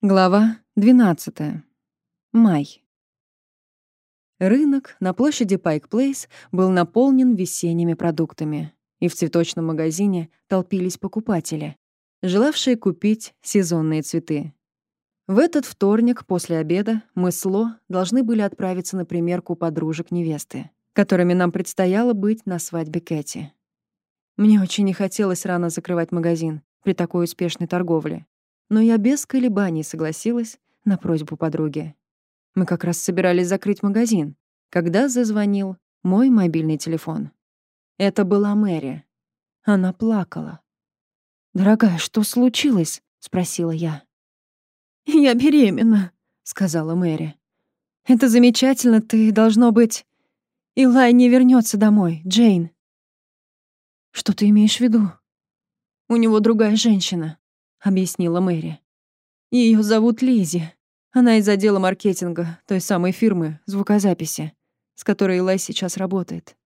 Глава 12. Май. Рынок на площади Пайк Плейс был наполнен весенними продуктами, и в цветочном магазине толпились покупатели, желавшие купить сезонные цветы. В этот вторник после обеда мы с Ло должны были отправиться на примерку подружек невесты, которыми нам предстояло быть на свадьбе Кэти. Мне очень не хотелось рано закрывать магазин при такой успешной торговле, но я без колебаний согласилась на просьбу подруги. Мы как раз собирались закрыть магазин, когда зазвонил мой мобильный телефон. Это была Мэри. Она плакала. «Дорогая, что случилось?» — спросила я. «Я беременна», — сказала Мэри. «Это замечательно, ты, должно быть...» «Илай не вернется домой, Джейн». «Что ты имеешь в виду?» «У него другая женщина. — объяснила Мэри. Ее зовут Лизи. Она из отдела маркетинга той самой фирмы звукозаписи, с которой Элай сейчас работает.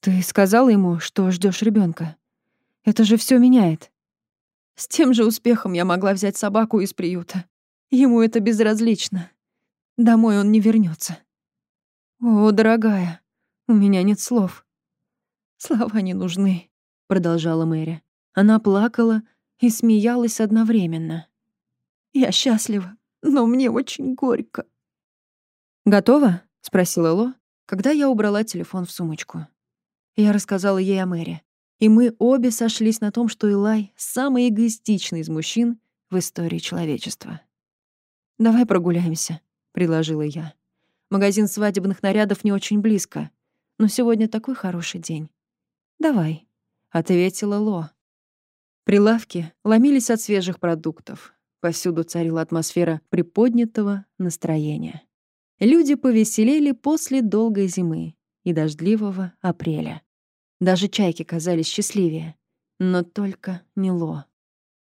Ты сказала ему, что ждешь ребенка. Это же все меняет. С тем же успехом я могла взять собаку из приюта. Ему это безразлично. Домой он не вернется. О, дорогая, у меня нет слов. Слова не нужны, продолжала Мэри. Она плакала, и смеялась одновременно. «Я счастлива, но мне очень горько». «Готова?» — спросила Ло, когда я убрала телефон в сумочку. Я рассказала ей о Мэри, и мы обе сошлись на том, что Илай — самый эгоистичный из мужчин в истории человечества. «Давай прогуляемся», — предложила я. «Магазин свадебных нарядов не очень близко, но сегодня такой хороший день». «Давай», — ответила Ло. Прилавки ломились от свежих продуктов. Повсюду царила атмосфера приподнятого настроения. Люди повеселели после долгой зимы и дождливого апреля. Даже чайки казались счастливее. Но только не Ло.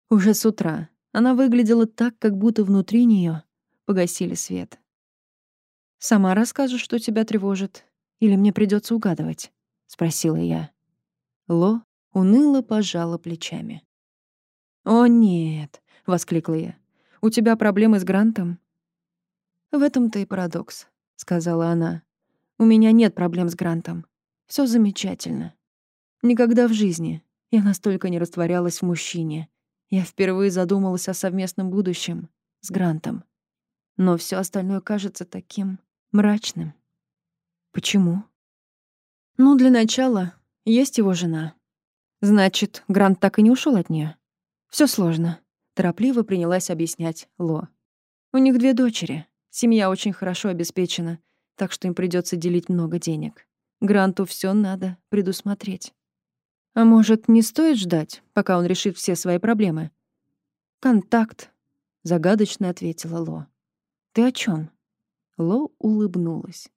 Уже с утра она выглядела так, как будто внутри нее погасили свет. «Сама расскажешь, что тебя тревожит? Или мне придется угадывать?» — спросила я. Ло уныло пожала плечами. «О, нет!» — воскликла я. «У тебя проблемы с Грантом?» «В этом-то и парадокс», — сказала она. «У меня нет проблем с Грантом. Все замечательно. Никогда в жизни я настолько не растворялась в мужчине. Я впервые задумалась о совместном будущем с Грантом. Но все остальное кажется таким мрачным. Почему? Ну, для начала, есть его жена. Значит, Грант так и не ушел от нее. Все сложно», — торопливо принялась объяснять Ло. «У них две дочери. Семья очень хорошо обеспечена, так что им придется делить много денег. Гранту все надо предусмотреть. А может, не стоит ждать, пока он решит все свои проблемы? Контакт, загадочно ответила Ло. Ты о чем? Ло улыбнулась.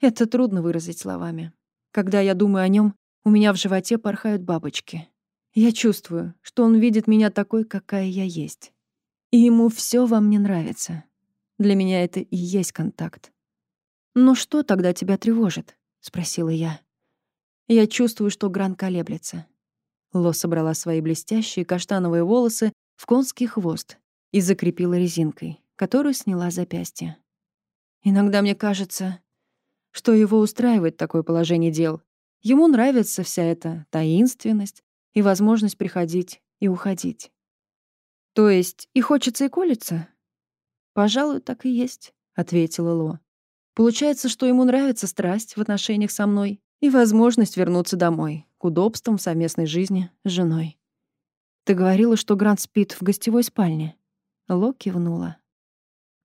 Это трудно выразить словами. Когда я думаю о нем, у меня в животе порхают бабочки. Я чувствую, что он видит меня такой, какая я есть. И ему все во мне нравится. Для меня это и есть контакт. «Но что тогда тебя тревожит?» — спросила я. Я чувствую, что Гран колеблется. Ло собрала свои блестящие каштановые волосы в конский хвост и закрепила резинкой, которую сняла запястье. Иногда мне кажется, что его устраивает такое положение дел. Ему нравится вся эта таинственность, и возможность приходить и уходить. То есть и хочется, и колется? Пожалуй, так и есть, ответила Ло. Получается, что ему нравится страсть в отношениях со мной и возможность вернуться домой, к удобствам совместной жизни с женой. Ты говорила, что Грант спит в гостевой спальне. Ло кивнула.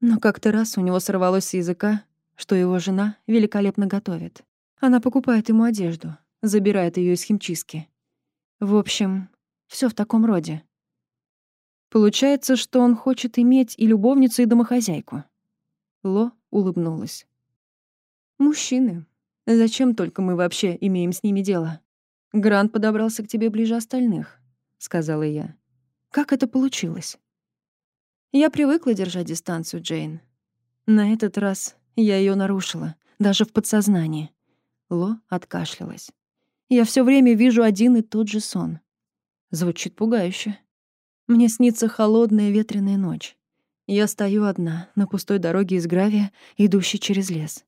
Но как-то раз у него сорвалось с языка, что его жена великолепно готовит. Она покупает ему одежду, забирает ее из химчистки. В общем, все в таком роде. Получается, что он хочет иметь и любовницу, и домохозяйку. Ло улыбнулась. Мужчины. Зачем только мы вообще имеем с ними дело? Грант подобрался к тебе ближе остальных, сказала я. Как это получилось? Я привыкла держать дистанцию, Джейн. На этот раз я ее нарушила, даже в подсознании. Ло откашлялась. Я все время вижу один и тот же сон. Звучит пугающе. Мне снится холодная ветреная ночь. Я стою одна на пустой дороге из гравия, идущей через лес.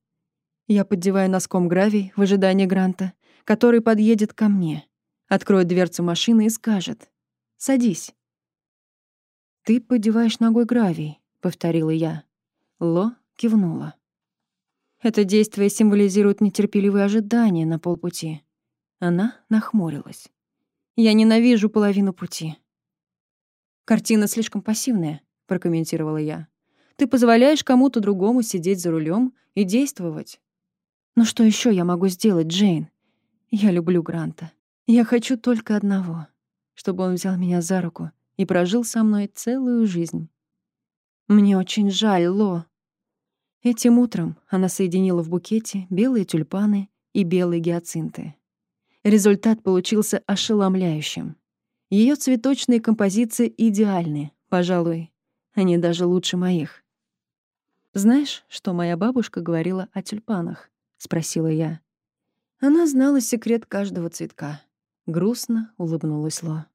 Я поддеваю носком гравий в ожидании Гранта, который подъедет ко мне, откроет дверцу машины и скажет «Садись». «Ты поддеваешь ногой гравий», — повторила я. Ло кивнула. Это действие символизирует нетерпеливые ожидания на полпути. Она нахмурилась. Я ненавижу половину пути. Картина слишком пассивная, прокомментировала я. Ты позволяешь кому-то другому сидеть за рулем и действовать. Но что еще я могу сделать, Джейн? Я люблю Гранта. Я хочу только одного, чтобы он взял меня за руку и прожил со мной целую жизнь. Мне очень жаль, Ло. Этим утром она соединила в букете белые тюльпаны и белые гиацинты. Результат получился ошеломляющим. Ее цветочные композиции идеальны, пожалуй, они даже лучше моих. «Знаешь, что моя бабушка говорила о тюльпанах?» — спросила я. Она знала секрет каждого цветка. Грустно улыбнулась Ло.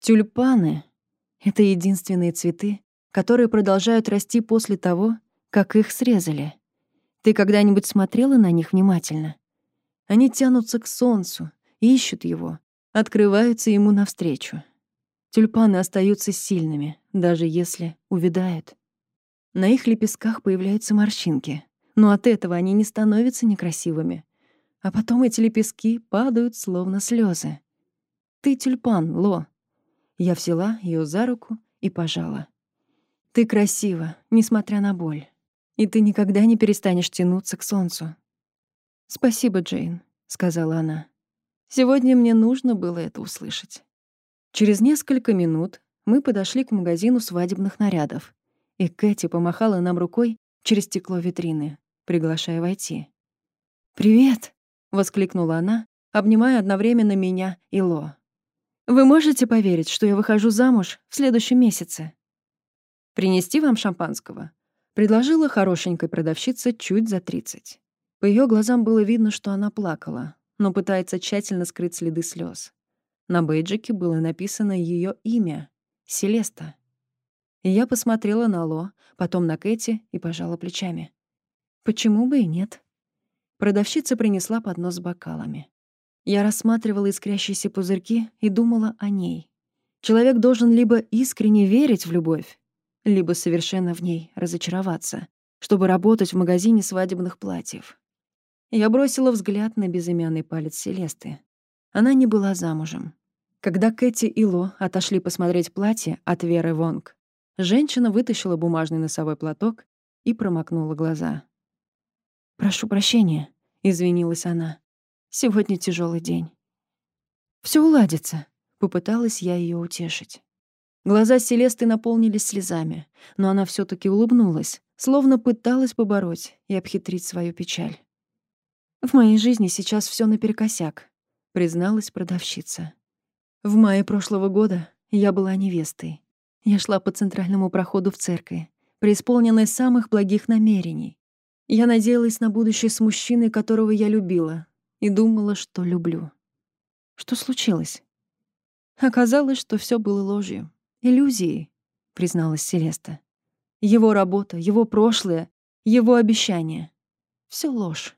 Тюльпаны — это единственные цветы, которые продолжают расти после того, как их срезали. Ты когда-нибудь смотрела на них внимательно? Они тянутся к солнцу, ищут его, открываются ему навстречу. Тюльпаны остаются сильными, даже если увядают. На их лепестках появляются морщинки, но от этого они не становятся некрасивыми. А потом эти лепестки падают, словно слезы. «Ты тюльпан, Ло!» Я взяла ее за руку и пожала. «Ты красива, несмотря на боль, и ты никогда не перестанешь тянуться к солнцу. «Спасибо, Джейн», — сказала она. «Сегодня мне нужно было это услышать». Через несколько минут мы подошли к магазину свадебных нарядов, и Кэти помахала нам рукой через стекло витрины, приглашая войти. «Привет!» — воскликнула она, обнимая одновременно меня и Ло. «Вы можете поверить, что я выхожу замуж в следующем месяце?» «Принести вам шампанского?» — предложила хорошенькая продавщица чуть за тридцать. По ее глазам было видно, что она плакала, но пытается тщательно скрыть следы слез. На бейджике было написано ее имя — Селеста. И я посмотрела на Ло, потом на Кэти и пожала плечами. Почему бы и нет? Продавщица принесла поднос с бокалами. Я рассматривала искрящиеся пузырьки и думала о ней. Человек должен либо искренне верить в любовь, либо совершенно в ней разочароваться, чтобы работать в магазине свадебных платьев. Я бросила взгляд на безымянный палец Селесты. Она не была замужем. Когда Кэти и Ло отошли посмотреть платье от Веры Вонг, женщина вытащила бумажный носовой платок и промокнула глаза. «Прошу прощения», — извинилась она. «Сегодня тяжелый день». Все уладится», — попыталась я ее утешить. Глаза Селесты наполнились слезами, но она все таки улыбнулась, словно пыталась побороть и обхитрить свою печаль. «В моей жизни сейчас все наперекосяк», — призналась продавщица. «В мае прошлого года я была невестой. Я шла по центральному проходу в церкви, преисполненной самых благих намерений. Я надеялась на будущее с мужчиной, которого я любила, и думала, что люблю. Что случилось? Оказалось, что все было ложью, иллюзией, призналась Селеста. Его работа, его прошлое, его обещания — все ложь.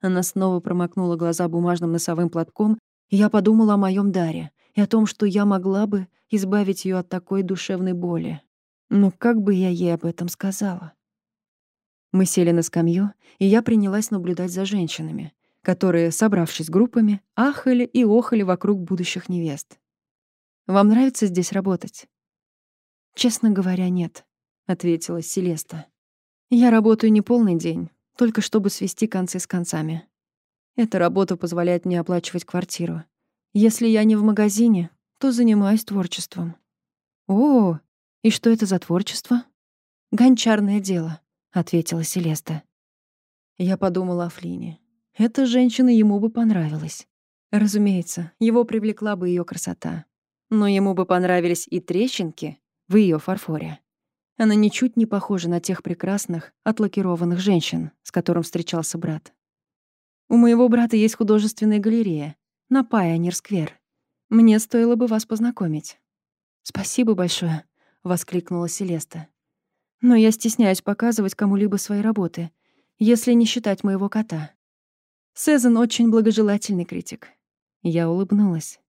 Она снова промокнула глаза бумажным носовым платком, и я подумала о моем даре и о том, что я могла бы избавить ее от такой душевной боли. Но как бы я ей об этом сказала? Мы сели на скамью, и я принялась наблюдать за женщинами, которые, собравшись группами, ахали и охали вокруг будущих невест. «Вам нравится здесь работать?» «Честно говоря, нет», — ответила Селеста. «Я работаю не полный день, только чтобы свести концы с концами. Эта работа позволяет мне оплачивать квартиру. Если я не в магазине, то занимаюсь творчеством. О, и что это за творчество? Гончарное дело, ответила Селеста. Я подумала о Флине. Эта женщина ему бы понравилась. Разумеется, его привлекла бы ее красота. Но ему бы понравились и трещинки в ее фарфоре. Она ничуть не похожа на тех прекрасных, отлакированных женщин, с которым встречался брат. У моего брата есть художественная галерея на Пайонир-сквер. Мне стоило бы вас познакомить. Спасибо большое. — воскликнула Селеста. «Но я стесняюсь показывать кому-либо свои работы, если не считать моего кота. Сезон очень благожелательный критик». Я улыбнулась.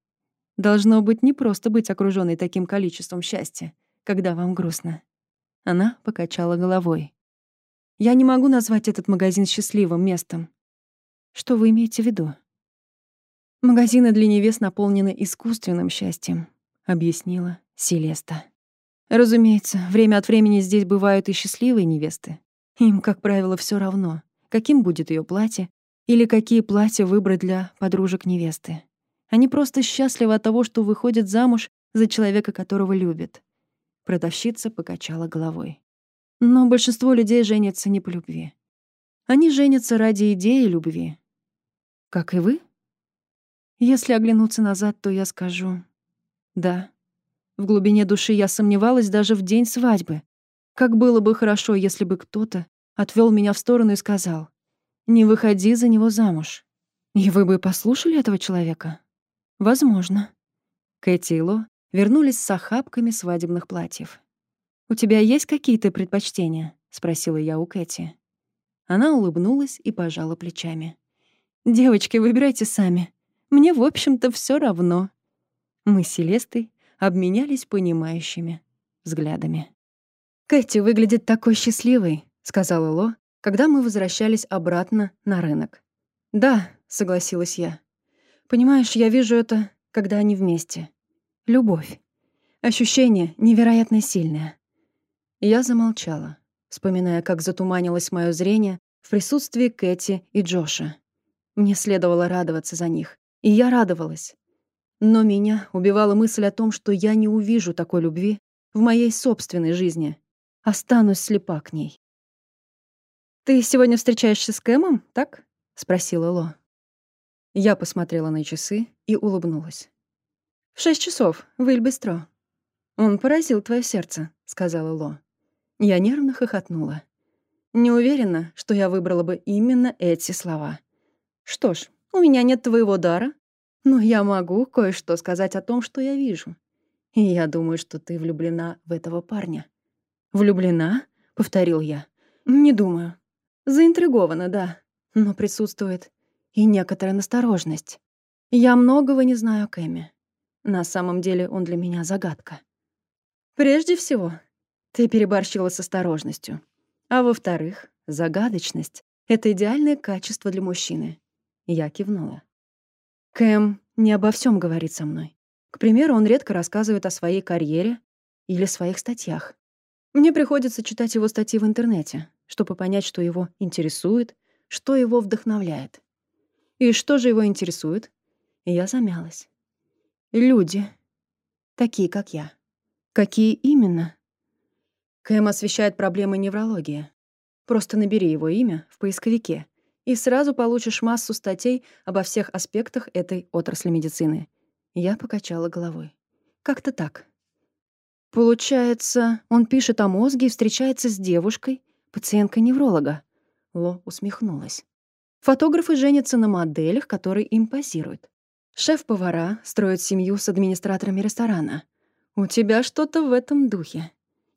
«Должно быть не просто быть окружённой таким количеством счастья, когда вам грустно». Она покачала головой. «Я не могу назвать этот магазин счастливым местом. Что вы имеете в виду?» «Магазины для невест наполнены искусственным счастьем», — объяснила Селеста. «Разумеется, время от времени здесь бывают и счастливые невесты. Им, как правило, все равно, каким будет ее платье или какие платья выбрать для подружек невесты. Они просто счастливы от того, что выходят замуж за человека, которого любят». Продавщица покачала головой. Но большинство людей женятся не по любви. Они женятся ради идеи любви. Как и вы? Если оглянуться назад, то я скажу «да». В глубине души я сомневалась даже в день свадьбы. Как было бы хорошо, если бы кто-то отвел меня в сторону и сказал «не выходи за него замуж». И вы бы послушали этого человека? Возможно. Кэти и Ло вернулись с охапками свадебных платьев. «У тебя есть какие-то предпочтения?» — спросила я у Кэти. Она улыбнулась и пожала плечами. «Девочки, выбирайте сами. Мне, в общем-то, все равно. Мы с Селестой обменялись понимающими взглядами. «Кэти выглядит такой счастливой», — сказала Ло, когда мы возвращались обратно на рынок. «Да», — согласилась я. «Понимаешь, я вижу это, когда они вместе. Любовь. Ощущение невероятно сильное». Я замолчала, вспоминая, как затуманилось мое зрение в присутствии Кэти и Джоша. Мне следовало радоваться за них, и я радовалась. Но меня убивала мысль о том, что я не увижу такой любви в моей собственной жизни. Останусь слепа к ней. «Ты сегодня встречаешься с Кэмом, так?» — спросила Ло. Я посмотрела на часы и улыбнулась. «В шесть часов, в Ильбестро». «Он поразил твое сердце», — сказала Ло. Я нервно хохотнула. Не уверена, что я выбрала бы именно эти слова. Что ж, у меня нет твоего дара, но я могу кое-что сказать о том, что я вижу. И я думаю, что ты влюблена в этого парня». «Влюблена?» — повторил я. «Не думаю. Заинтригована, да. Но присутствует и некоторая настороженность. Я многого не знаю о Кэме. На самом деле он для меня загадка. Прежде всего, ты переборщила с осторожностью. А во-вторых, загадочность — это идеальное качество для мужчины. Я кивнула. Кэм не обо всем говорит со мной. К примеру, он редко рассказывает о своей карьере или своих статьях. Мне приходится читать его статьи в интернете, чтобы понять, что его интересует, что его вдохновляет. И что же его интересует? Я замялась. Люди. Такие, как я. Какие именно? Кэм освещает проблемы неврологии. Просто набери его имя в поисковике и сразу получишь массу статей обо всех аспектах этой отрасли медицины. Я покачала головой. Как-то так. Получается, он пишет о мозге и встречается с девушкой, пациенткой невролога. Ло усмехнулась. Фотографы женятся на моделях, которые им позируют. Шеф-повара строит семью с администраторами ресторана. У тебя что-то в этом духе.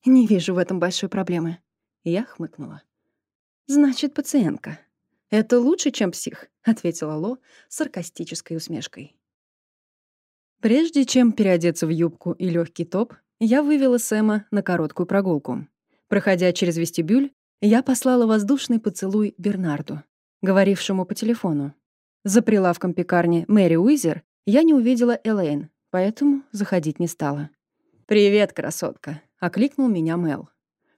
Не вижу в этом большой проблемы. Я хмыкнула. Значит, пациентка. «Это лучше, чем псих», — ответила Ло с саркастической усмешкой. Прежде чем переодеться в юбку и легкий топ, я вывела Сэма на короткую прогулку. Проходя через вестибюль, я послала воздушный поцелуй Бернарду, говорившему по телефону. За прилавком пекарни Мэри Уизер я не увидела Элейн, поэтому заходить не стала. «Привет, красотка», — окликнул меня Мел.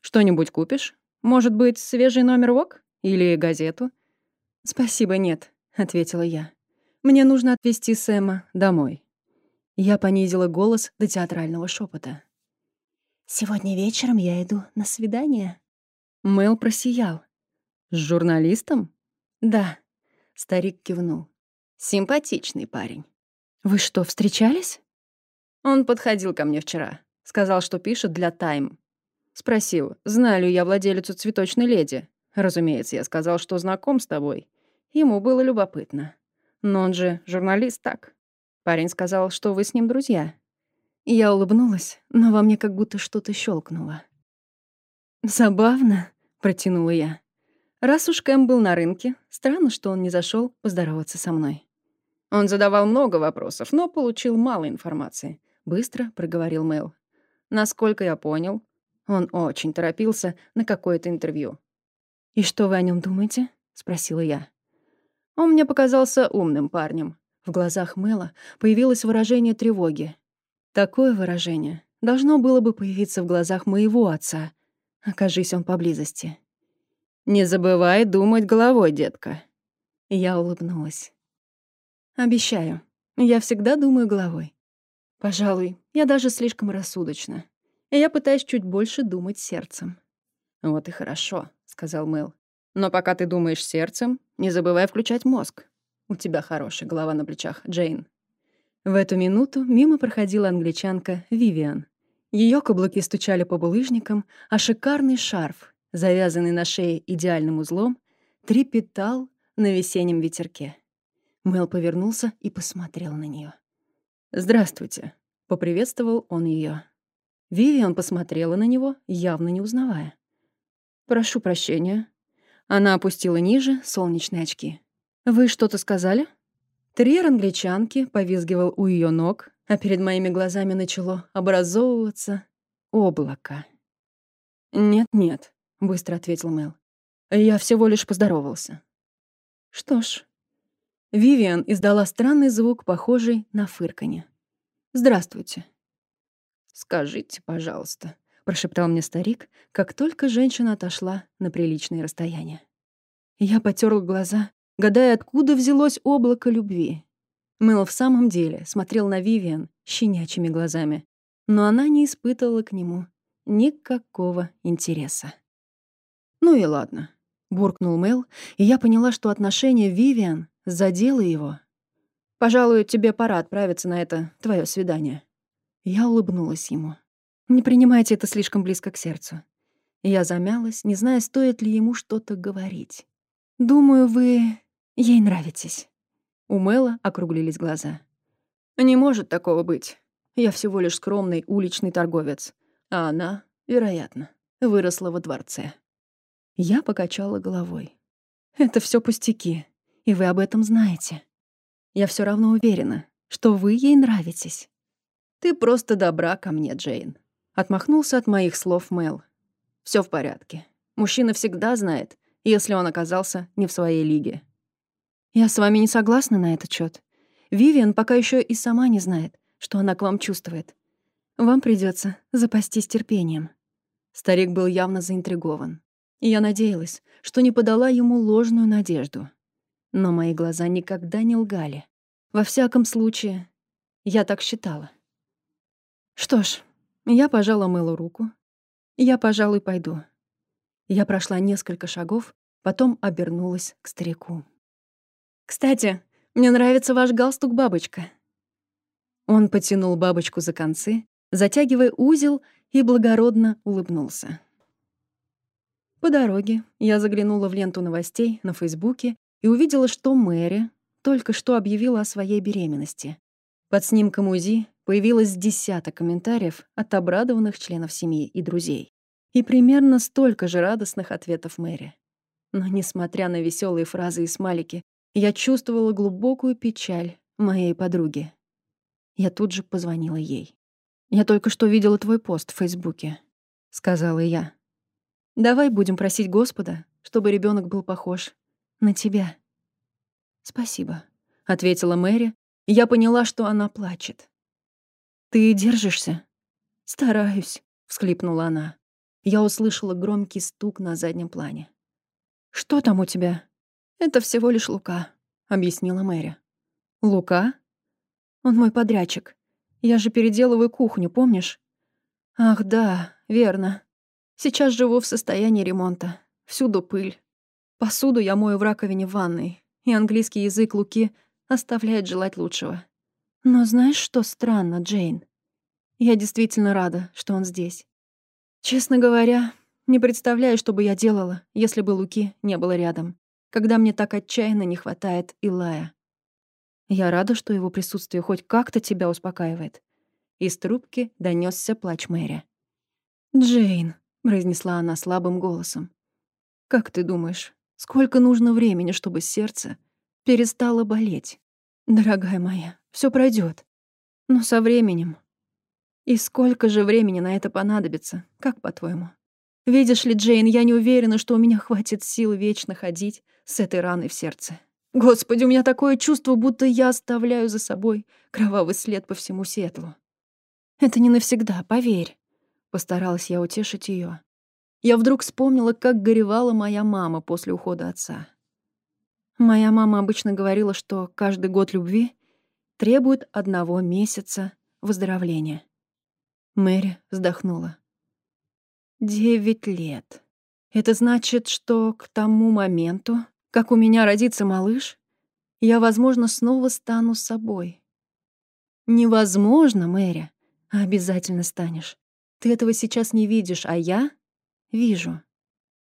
«Что-нибудь купишь? Может быть, свежий номер ВОК? Или газету? «Спасибо, нет», — ответила я. «Мне нужно отвезти Сэма домой». Я понизила голос до театрального шепота. «Сегодня вечером я иду на свидание». Мэл просиял. «С журналистом?» «Да», — старик кивнул. «Симпатичный парень». «Вы что, встречались?» Он подходил ко мне вчера. Сказал, что пишет для «Тайм». Спросил, знаю ли я владелицу цветочной леди. Разумеется, я сказал, что знаком с тобой. Ему было любопытно. Но он же журналист, так? Парень сказал, что вы с ним друзья. Я улыбнулась, но во мне как будто что-то щелкнуло. «Забавно», — протянула я. Раз уж Кэм был на рынке, странно, что он не зашел поздороваться со мной. Он задавал много вопросов, но получил мало информации. Быстро проговорил Мэл. Насколько я понял, он очень торопился на какое-то интервью. «И что вы о нем думаете?» — спросила я. Он мне показался умным парнем. В глазах Мэла появилось выражение тревоги. Такое выражение должно было бы появиться в глазах моего отца, окажись он поблизости. «Не забывай думать головой, детка». Я улыбнулась. «Обещаю, я всегда думаю головой. Пожалуй, я даже слишком рассудочна. Я пытаюсь чуть больше думать сердцем». «Вот и хорошо», — сказал Мэл. «Но пока ты думаешь сердцем, не забывай включать мозг. У тебя хорошая голова на плечах, Джейн». В эту минуту мимо проходила англичанка Вивиан. Ее каблуки стучали по булыжникам, а шикарный шарф, завязанный на шее идеальным узлом, трепетал на весеннем ветерке. Мел повернулся и посмотрел на нее. «Здравствуйте», — поприветствовал он ее. Вивиан посмотрела на него, явно не узнавая. «Прошу прощения». Она опустила ниже солнечные очки. «Вы что-то сказали?» Терьер англичанки повизгивал у ее ног, а перед моими глазами начало образовываться облако. «Нет-нет», — быстро ответил Мэл. «Я всего лишь поздоровался». «Что ж...» Вивиан издала странный звук, похожий на фырканье. «Здравствуйте». «Скажите, пожалуйста», — прошептал мне старик, как только женщина отошла на приличное расстояние. Я потерла глаза, гадая, откуда взялось облако любви. Мэл в самом деле смотрел на Вивиан щенячьими глазами, но она не испытывала к нему никакого интереса. «Ну и ладно», — буркнул Мэл, и я поняла, что отношение Вивиан задело его. «Пожалуй, тебе пора отправиться на это твое свидание». Я улыбнулась ему. «Не принимайте это слишком близко к сердцу». Я замялась, не зная, стоит ли ему что-то говорить. «Думаю, вы ей нравитесь». У Мэла округлились глаза. «Не может такого быть. Я всего лишь скромный уличный торговец. А она, вероятно, выросла во дворце». Я покачала головой. «Это все пустяки, и вы об этом знаете. Я все равно уверена, что вы ей нравитесь. «Ты просто добра ко мне, Джейн», — отмахнулся от моих слов Мел. Все в порядке. Мужчина всегда знает, если он оказался не в своей лиге». «Я с вами не согласна на этот счет. Вивиан пока еще и сама не знает, что она к вам чувствует. Вам придется запастись терпением». Старик был явно заинтригован. И я надеялась, что не подала ему ложную надежду. Но мои глаза никогда не лгали. Во всяком случае, я так считала. Что ж, я пожала Мэлу руку. Я, пожалуй, пойду. Я прошла несколько шагов, потом обернулась к старику. «Кстати, мне нравится ваш галстук, бабочка». Он потянул бабочку за концы, затягивая узел, и благородно улыбнулся. По дороге я заглянула в ленту новостей на Фейсбуке и увидела, что Мэри только что объявила о своей беременности. Под снимком УЗИ появилось десяток комментариев от обрадованных членов семьи и друзей. И примерно столько же радостных ответов Мэри. Но, несмотря на веселые фразы и смайлики, я чувствовала глубокую печаль моей подруги. Я тут же позвонила ей. «Я только что видела твой пост в Фейсбуке», — сказала я. «Давай будем просить Господа, чтобы ребенок был похож на тебя». «Спасибо», — ответила Мэри, я поняла, что она плачет. «Ты держишься?» «Стараюсь», — всхлипнула она. Я услышала громкий стук на заднем плане. «Что там у тебя?» «Это всего лишь Лука», — объяснила Мэри. «Лука?» «Он мой подрядчик. Я же переделываю кухню, помнишь?» «Ах, да, верно. Сейчас живу в состоянии ремонта. Всюду пыль. Посуду я мою в раковине в ванной, и английский язык Луки оставляет желать лучшего. Но знаешь, что странно, Джейн? Я действительно рада, что он здесь. Честно говоря, не представляю, что бы я делала, если бы Луки не было рядом, когда мне так отчаянно не хватает Илая. Я рада, что его присутствие хоть как-то тебя успокаивает. Из трубки донесся плач Мэри. «Джейн», — произнесла она слабым голосом, — «как ты думаешь, сколько нужно времени, чтобы сердце перестало болеть? Дорогая моя, все пройдет, но со временем. И сколько же времени на это понадобится, как по-твоему?» Видишь ли, Джейн, я не уверена, что у меня хватит сил вечно ходить с этой раной в сердце. Господи, у меня такое чувство, будто я оставляю за собой кровавый след по всему Сетлу. Это не навсегда, поверь. Постаралась я утешить ее. Я вдруг вспомнила, как горевала моя мама после ухода отца. Моя мама обычно говорила, что каждый год любви требует одного месяца выздоровления. Мэри вздохнула. Девять лет. Это значит, что к тому моменту, как у меня родится малыш, я, возможно, снова стану собой. Невозможно, Мэри, а обязательно станешь. Ты этого сейчас не видишь, а я вижу.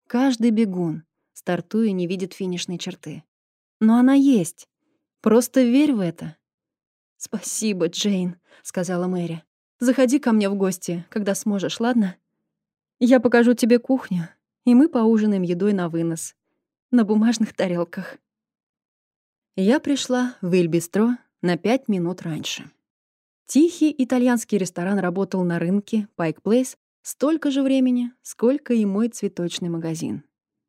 Каждый бегун, стартуя, не видит финишной черты. Но она есть. Просто верь в это. «Спасибо, Джейн», — сказала Мэри. «Заходи ко мне в гости, когда сможешь, ладно?» Я покажу тебе кухню, и мы поужинаем едой на вынос. На бумажных тарелках. Я пришла в Ильбистро на пять минут раньше. Тихий итальянский ресторан работал на рынке Пайк Плейс столько же времени, сколько и мой цветочный магазин.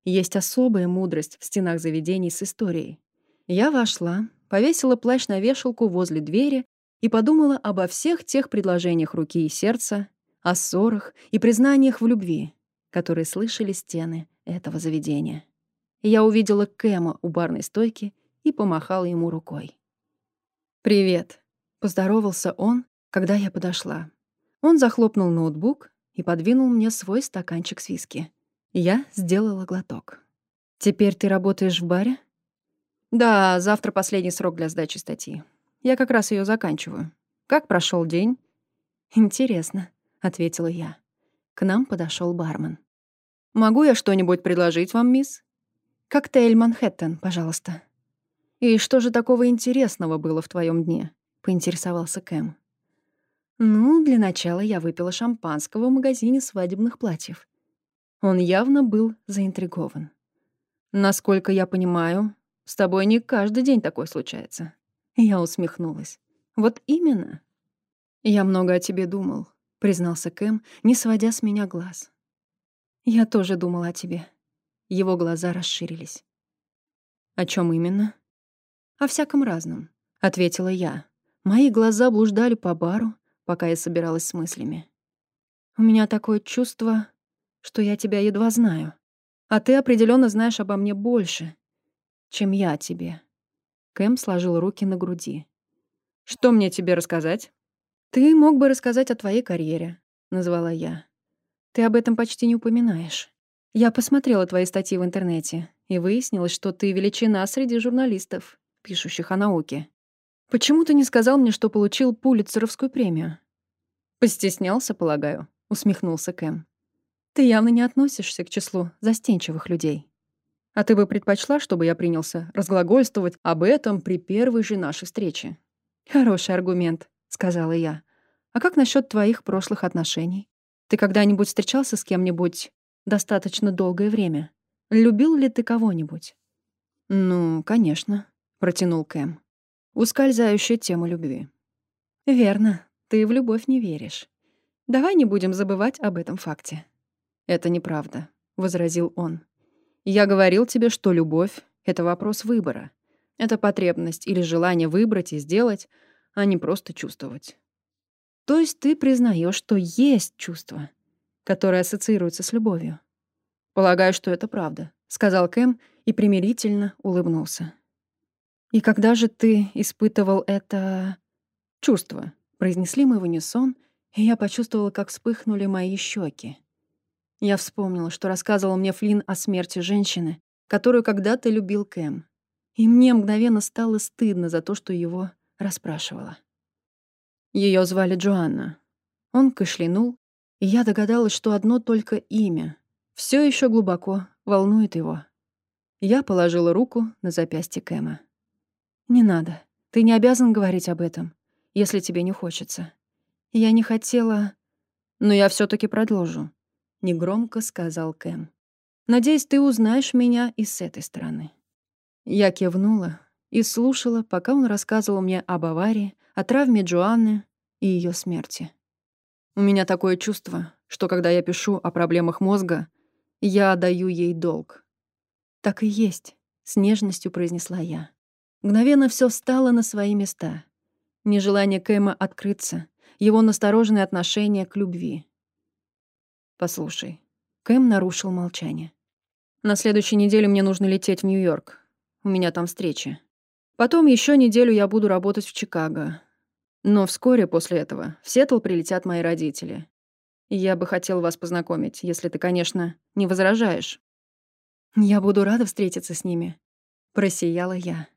Есть особая мудрость в стенах заведений с историей. Я вошла, повесила плащ на вешалку возле двери и подумала обо всех тех предложениях руки и сердца, о ссорах и признаниях в любви, которые слышали стены этого заведения. Я увидела Кэма у барной стойки и помахала ему рукой. «Привет», — поздоровался он, когда я подошла. Он захлопнул ноутбук и подвинул мне свой стаканчик с виски. Я сделала глоток. «Теперь ты работаешь в баре?» «Да, завтра последний срок для сдачи статьи. Я как раз ее заканчиваю. Как прошел день?» «Интересно ответила я. К нам подошел бармен. «Могу я что-нибудь предложить вам, мисс?» «Коктейль Манхэттен, пожалуйста». «И что же такого интересного было в твоем дне?» — поинтересовался Кэм. «Ну, для начала я выпила шампанского в магазине свадебных платьев». Он явно был заинтригован. «Насколько я понимаю, с тобой не каждый день такое случается». Я усмехнулась. «Вот именно. Я много о тебе думал признался Кэм, не сводя с меня глаз. Я тоже думал о тебе. Его глаза расширились. О чем именно? О всяком разном, ответила я. Мои глаза блуждали по бару, пока я собиралась с мыслями. У меня такое чувство, что я тебя едва знаю, а ты определенно знаешь обо мне больше, чем я о тебе. Кэм сложил руки на груди. Что мне тебе рассказать? «Ты мог бы рассказать о твоей карьере», — назвала я. «Ты об этом почти не упоминаешь. Я посмотрела твои статьи в интернете, и выяснилось, что ты величина среди журналистов, пишущих о науке. Почему ты не сказал мне, что получил Пулитцеровскую премию?» «Постеснялся, полагаю», — усмехнулся Кэм. «Ты явно не относишься к числу застенчивых людей. А ты бы предпочла, чтобы я принялся разглагольствовать об этом при первой же нашей встрече?» «Хороший аргумент», — сказала я. «А как насчет твоих прошлых отношений? Ты когда-нибудь встречался с кем-нибудь достаточно долгое время? Любил ли ты кого-нибудь?» «Ну, конечно», — протянул Кэм. «Ускользающая тема любви». «Верно. Ты в любовь не веришь. Давай не будем забывать об этом факте». «Это неправда», — возразил он. «Я говорил тебе, что любовь — это вопрос выбора. Это потребность или желание выбрать и сделать — а не просто чувствовать. То есть ты признаешь, что есть чувство, которое ассоциируется с любовью. Полагаю, что это правда, сказал Кэм и примирительно улыбнулся. И когда же ты испытывал это чувство? Произнесли мы в унисон, и я почувствовала, как вспыхнули мои щеки. Я вспомнила, что рассказывал мне Флинн о смерти женщины, которую когда-то любил Кэм. И мне мгновенно стало стыдно за то, что его расспрашивала. Ее звали Джоанна. Он кашлянул, и я догадалась, что одно только имя все еще глубоко волнует его. Я положила руку на запястье Кэма. «Не надо. Ты не обязан говорить об этом, если тебе не хочется. Я не хотела... Но я все таки продолжу», — негромко сказал Кэм. «Надеюсь, ты узнаешь меня и с этой стороны». Я кивнула и слушала, пока он рассказывал мне об аварии, о травме Джоанны и ее смерти. У меня такое чувство, что когда я пишу о проблемах мозга, я отдаю ей долг. «Так и есть», — с нежностью произнесла я. Мгновенно все встало на свои места. Нежелание Кэма открыться, его настороженное отношение к любви. «Послушай». Кэм нарушил молчание. «На следующей неделе мне нужно лететь в Нью-Йорк. У меня там встреча. Потом еще неделю я буду работать в Чикаго. Но вскоре после этого в Сиэтл прилетят мои родители. Я бы хотел вас познакомить, если ты, конечно, не возражаешь». «Я буду рада встретиться с ними», — просияла я.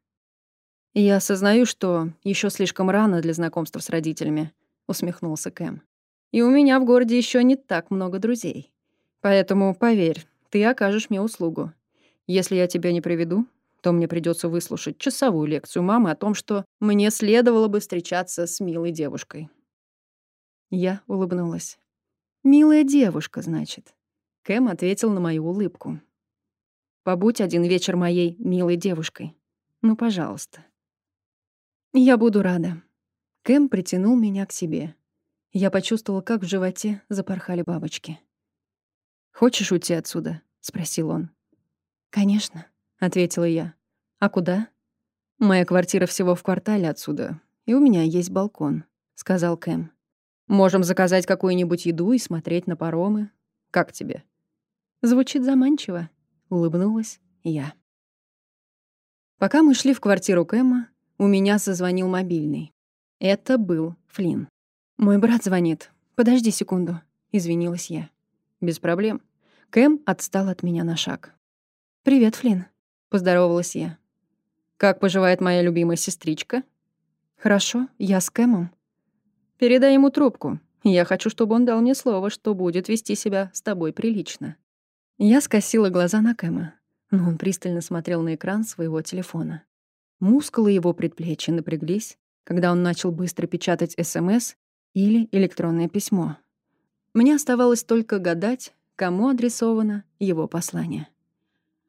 «Я осознаю, что еще слишком рано для знакомства с родителями», усмехнулся Кэм. И у меня в городе еще не так много друзей. Поэтому, поверь, ты окажешь мне услугу. Если я тебя не приведу, то мне придется выслушать часовую лекцию мамы о том, что мне следовало бы встречаться с милой девушкой. Я улыбнулась. «Милая девушка, значит». Кэм ответил на мою улыбку. «Побудь один вечер моей милой девушкой. Ну, пожалуйста». «Я буду рада», Кэм притянул меня к себе. Я почувствовала, как в животе запорхали бабочки. «Хочешь уйти отсюда?» — спросил он. «Конечно», — ответила я. «А куда?» «Моя квартира всего в квартале отсюда, и у меня есть балкон», — сказал Кэм. «Можем заказать какую-нибудь еду и смотреть на паромы. Как тебе?» «Звучит заманчиво», — улыбнулась я. Пока мы шли в квартиру Кэма, у меня зазвонил мобильный. Это был Флинн. «Мой брат звонит. Подожди секунду», — извинилась я. «Без проблем». Кэм отстал от меня на шаг. «Привет, Флинн», — поздоровалась я. «Как поживает моя любимая сестричка?» «Хорошо, я с Кэмом». «Передай ему трубку. Я хочу, чтобы он дал мне слово, что будет вести себя с тобой прилично». Я скосила глаза на Кэма, но он пристально смотрел на экран своего телефона. Мускулы его предплечья напряглись, когда он начал быстро печатать СМС или электронное письмо. Мне оставалось только гадать, кому адресовано его послание.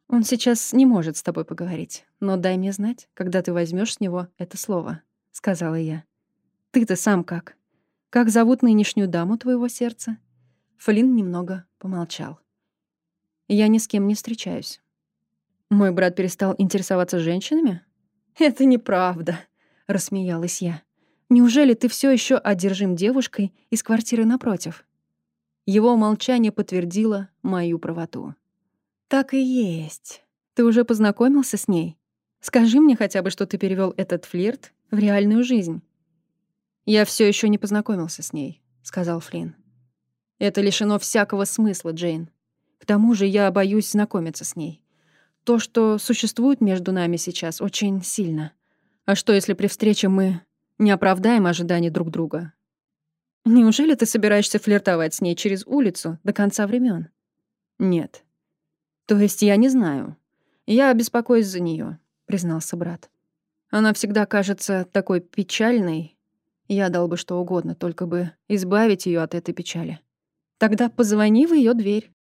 «Он сейчас не может с тобой поговорить, но дай мне знать, когда ты возьмешь с него это слово», — сказала я. «Ты-то сам как? Как зовут нынешнюю даму твоего сердца?» Флинн немного помолчал. «Я ни с кем не встречаюсь». «Мой брат перестал интересоваться женщинами?» «Это неправда», рассмеялась я. Неужели ты все еще одержим девушкой из квартиры напротив? Его молчание подтвердило мою правоту. Так и есть. Ты уже познакомился с ней? Скажи мне хотя бы, что ты перевел этот флирт в реальную жизнь. Я все еще не познакомился с ней, сказал Флинн. Это лишено всякого смысла, Джейн. К тому же я боюсь знакомиться с ней. То, что существует между нами сейчас, очень сильно. А что, если при встрече мы не оправдаем ожиданий друг друга? Неужели ты собираешься флиртовать с ней через улицу до конца времен? Нет. То есть я не знаю. Я беспокоюсь за нее, признался брат. Она всегда кажется такой печальной. Я дал бы что угодно, только бы избавить ее от этой печали. Тогда позвони в ее дверь.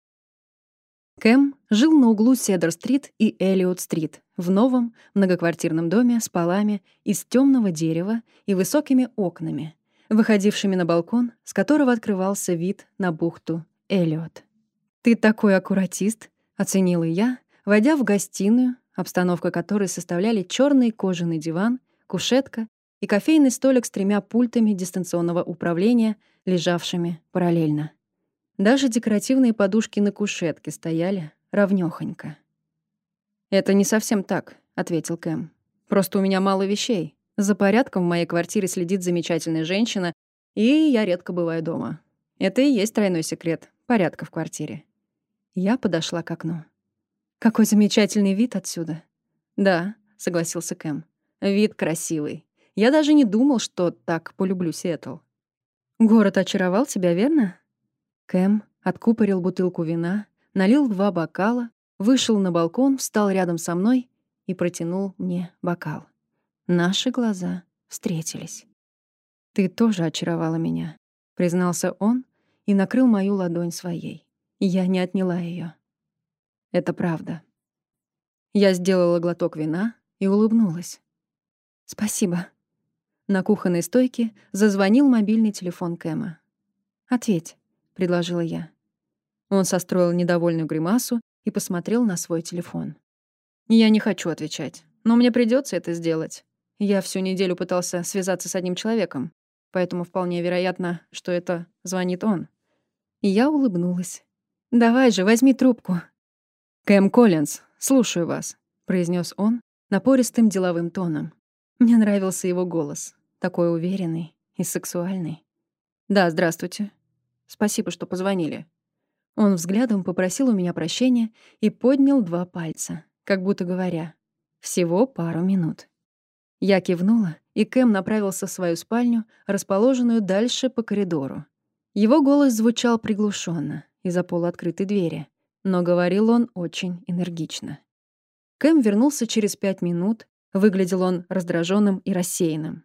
Кэм жил на углу Седер-стрит и Эллиот-стрит в новом многоквартирном доме с полами из темного дерева и высокими окнами, выходившими на балкон, с которого открывался вид на бухту Эллиот. «Ты такой аккуратист», — оценила я, войдя в гостиную, обстановка которой составляли черный кожаный диван, кушетка и кофейный столик с тремя пультами дистанционного управления, лежавшими параллельно. Даже декоративные подушки на кушетке стояли ровнёхонько. «Это не совсем так», — ответил Кэм. «Просто у меня мало вещей. За порядком в моей квартире следит замечательная женщина, и я редко бываю дома. Это и есть тройной секрет порядка в квартире». Я подошла к окну. «Какой замечательный вид отсюда!» «Да», — согласился Кэм. «Вид красивый. Я даже не думал, что так полюблю Сиэтл». «Город очаровал тебя, верно?» Кэм откупорил бутылку вина, налил два бокала, вышел на балкон, встал рядом со мной и протянул мне бокал. Наши глаза встретились. «Ты тоже очаровала меня», признался он и накрыл мою ладонь своей. Я не отняла ее. Это правда. Я сделала глоток вина и улыбнулась. «Спасибо». На кухонной стойке зазвонил мобильный телефон Кэма. «Ответь», — предложила я. Он состроил недовольную гримасу и посмотрел на свой телефон. «Я не хочу отвечать, но мне придется это сделать. Я всю неделю пытался связаться с одним человеком, поэтому вполне вероятно, что это звонит он». И я улыбнулась. «Давай же, возьми трубку». «Кэм Коллинз, слушаю вас», — произнес он напористым деловым тоном. Мне нравился его голос, такой уверенный и сексуальный. «Да, здравствуйте. Спасибо, что позвонили». Он взглядом попросил у меня прощения и поднял два пальца, как будто говоря, «Всего пару минут». Я кивнула, и Кэм направился в свою спальню, расположенную дальше по коридору. Его голос звучал приглушенно из-за полуоткрытой двери, но говорил он очень энергично. Кэм вернулся через пять минут, выглядел он раздраженным и рассеянным.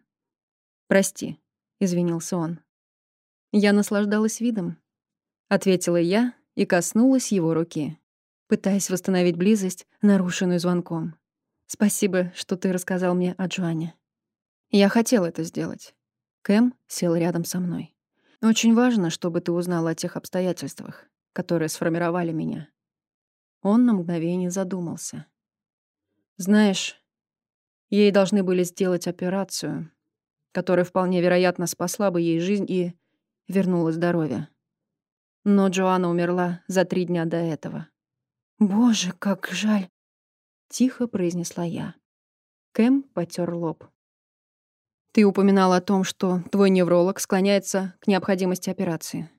«Прости», — извинился он. «Я наслаждалась видом», — ответила я и коснулась его руки, пытаясь восстановить близость, нарушенную звонком. «Спасибо, что ты рассказал мне о Джоанне». «Я хотел это сделать». Кэм сел рядом со мной. «Очень важно, чтобы ты узнал о тех обстоятельствах, которые сформировали меня». Он на мгновение задумался. Знаешь, ей должны были сделать операцию, которая вполне вероятно спасла бы ей жизнь и вернула здоровье. Но Джоанна умерла за три дня до этого. «Боже, как жаль!» — тихо произнесла я. Кэм потер лоб. «Ты упоминал о том, что твой невролог склоняется к необходимости операции.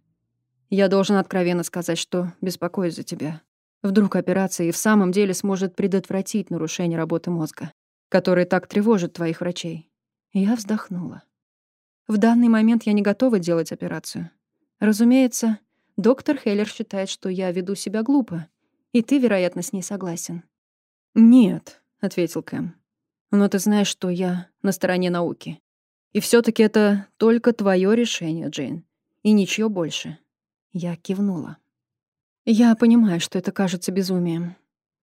Я должен откровенно сказать, что беспокоюсь за тебя. Вдруг операция и в самом деле сможет предотвратить нарушение работы мозга, которое так тревожит твоих врачей. Я вздохнула. В данный момент я не готова делать операцию. Разумеется, доктор Хеллер считает, что я веду себя глупо, и ты, вероятно, с ней согласен. «Нет», — ответил Кэм. «Но ты знаешь, что я на стороне науки. И все таки это только твое решение, Джейн, и ничего больше». Я кивнула. Я понимаю, что это кажется безумием,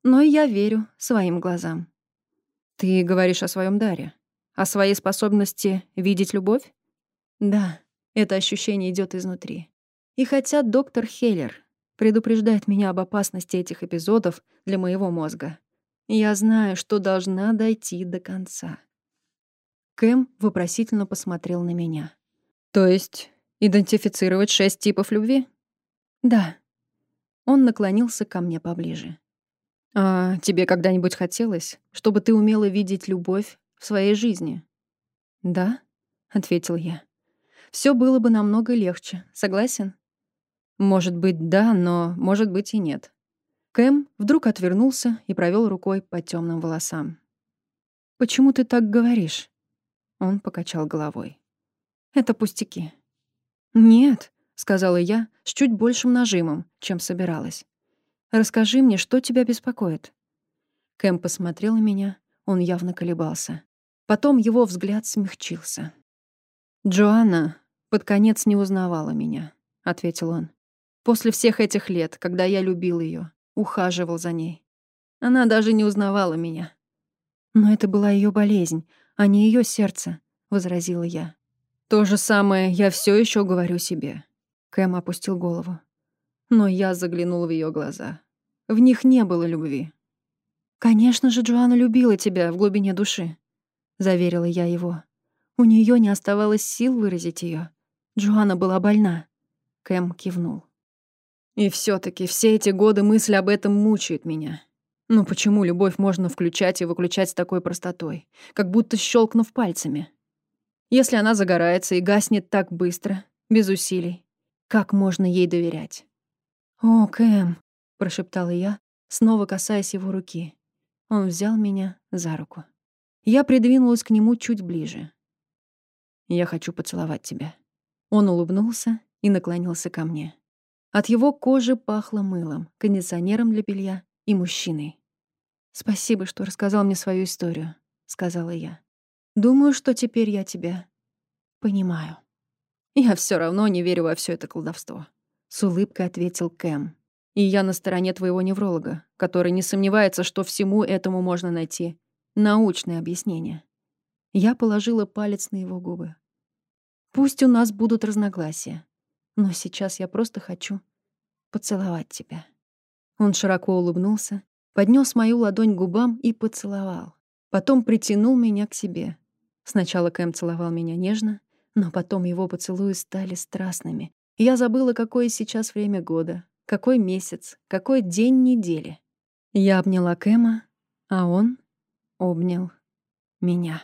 но я верю своим глазам. Ты говоришь о своем даре, о своей способности видеть любовь? Да, это ощущение идет изнутри. И хотя доктор Хеллер предупреждает меня об опасности этих эпизодов для моего мозга, я знаю, что должна дойти до конца. Кэм вопросительно посмотрел на меня. То есть идентифицировать шесть типов любви? Да. Он наклонился ко мне поближе. «А тебе когда-нибудь хотелось, чтобы ты умела видеть любовь в своей жизни?» «Да», — ответил я. Все было бы намного легче, согласен?» «Может быть, да, но может быть и нет». Кэм вдруг отвернулся и провел рукой по темным волосам. «Почему ты так говоришь?» Он покачал головой. «Это пустяки». «Нет», — сказала я с чуть большим нажимом, чем собиралась. «Расскажи мне, что тебя беспокоит?» Кэм посмотрел на меня, он явно колебался. Потом его взгляд смягчился. «Джоанна под конец не узнавала меня», — ответил он. «После всех этих лет, когда я любил ее, ухаживал за ней. Она даже не узнавала меня». «Но это была ее болезнь, а не ее сердце», — возразила я. «То же самое я все еще говорю себе. Кэм опустил голову. Но я заглянул в ее глаза. В них не было любви. «Конечно же, Джоанна любила тебя в глубине души», — заверила я его. У нее не оставалось сил выразить ее. Джоанна была больна. Кэм кивнул. И все таки все эти годы мысль об этом мучает меня. Ну почему любовь можно включать и выключать с такой простотой, как будто щелкнув пальцами? Если она загорается и гаснет так быстро, без усилий, как можно ей доверять? «О, Кэм», — прошептала я, снова касаясь его руки. Он взял меня за руку. Я придвинулась к нему чуть ближе. «Я хочу поцеловать тебя». Он улыбнулся и наклонился ко мне. От его кожи пахло мылом, кондиционером для белья и мужчиной. «Спасибо, что рассказал мне свою историю», — сказала я. «Думаю, что теперь я тебя понимаю». Я все равно не верю во все это колдовство. С улыбкой ответил Кэм. И я на стороне твоего невролога, который не сомневается, что всему этому можно найти научное объяснение. Я положила палец на его губы. Пусть у нас будут разногласия, но сейчас я просто хочу поцеловать тебя. Он широко улыбнулся, поднес мою ладонь к губам и поцеловал. Потом притянул меня к себе. Сначала Кэм целовал меня нежно, но потом его поцелуи стали страстными. Я забыла, какое сейчас время года, какой месяц, какой день недели. Я обняла Кэма, а он обнял меня.